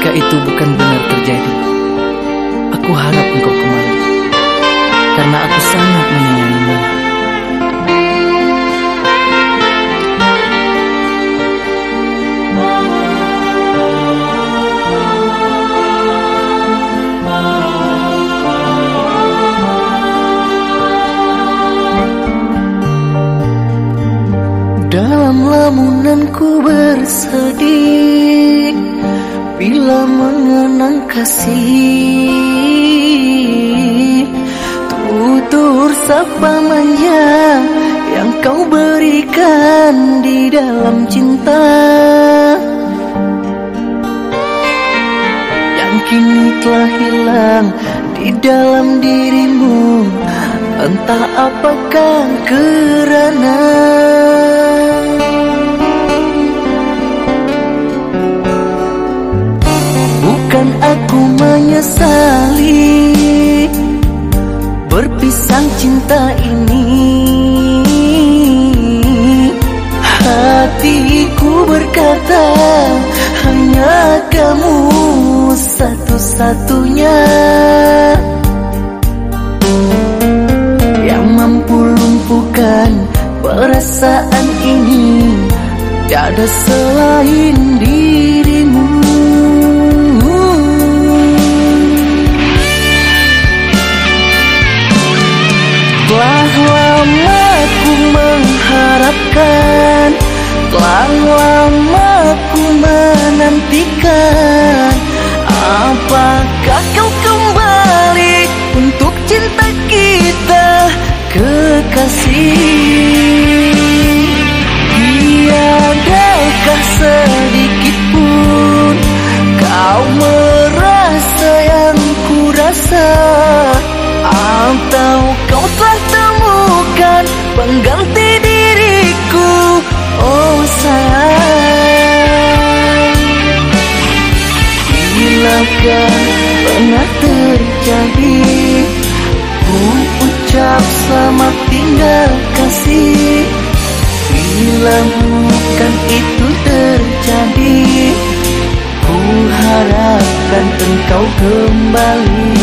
Jika itu bukan benar terjadi, aku harap engkau kembali. Karena aku sangat menyayangimu. Dalam lamunanku bersedih Bila mengenang kasih Tutur sapa manja Yang kau berikan di dalam cinta. Yang kini telah hilang di dalam dirimu Entah apakah kerana Bukan aku menyesali Berpisah cinta ini. Hatiku berkata Hanya kamu satu-satunya Yang mampu lumpuhkan perasaan ini. Tiada selain dirimu Telah lama ku menantikan Apakah kau kembali untuk cinta kita kekasih? Tiadakah sedikit pun kau merasa yang ku rasa Atau kau telah temukan pengganti Bilakah pernah terjadi. Ku ucap selamat tinggal kasih. Bila bukan itu terjadi Ku harapkan engkau kembali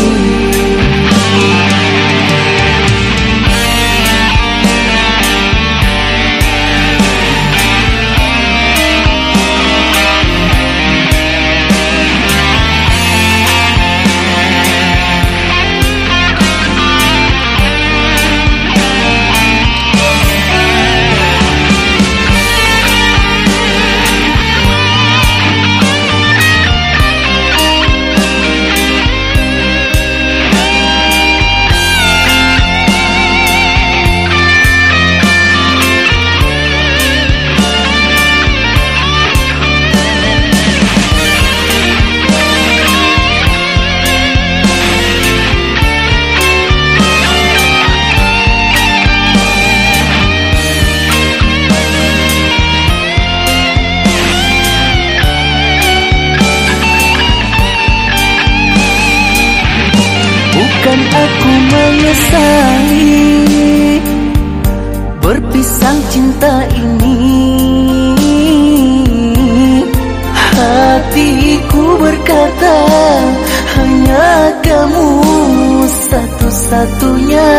satu-satunya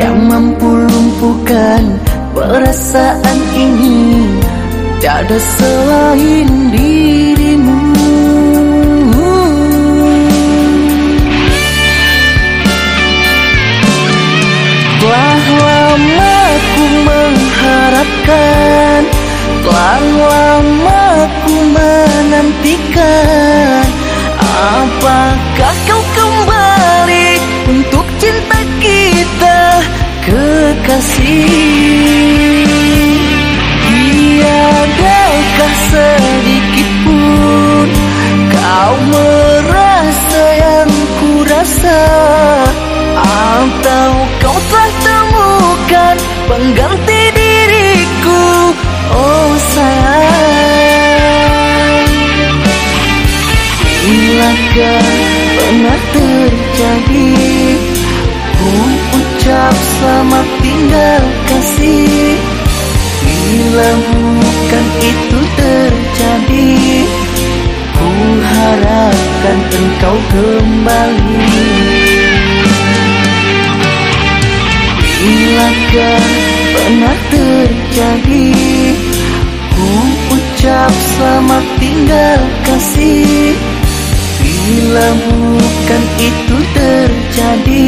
Yang mampu lumpuhkan perasaan ini. Tiada selain dirimu. Telah lama ku mengharapkan Telah lama ku menantikan Apakah kau kembali untuk cinta kita kekasih? Tiadakah sedikit pun kau merasa yang ku rasa Atau kau telah temukan pengganti Selamat tinggal kasih. Bila bukan itu terjadi Ku harapkan engkau kembali. Bilakah pernah terjadi Ku ucap selamat tinggal kasih. Bila bukan itu terjadi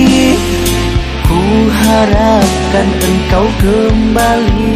Ku harapkan engkau kembali